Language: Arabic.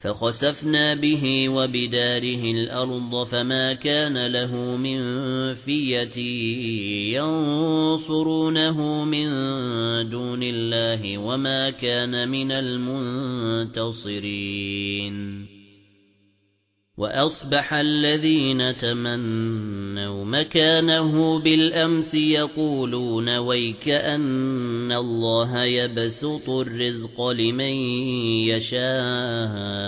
فَخَسَفْنَا بِهِ وَبِدَارِهِ الْأَرْضَ فَمَا كَانَ لَهُ مِنْ فِيَةٍ يَنْصُرُونَهُ مِنْ دُونِ اللَّهِ وَمَا كَانَ مِنَ الْمُنْتَصِرِينَ. وَأَصْبَحَ الَّذِينَ تَمَنَّوْا مَكَانَهُ بِالْأَمْسِ يَقُولُونَ وَيْكَ أَنَّ اللَّهَ يَبْسُطُ الرِّزْقَ لِمَن يَشَاءُ.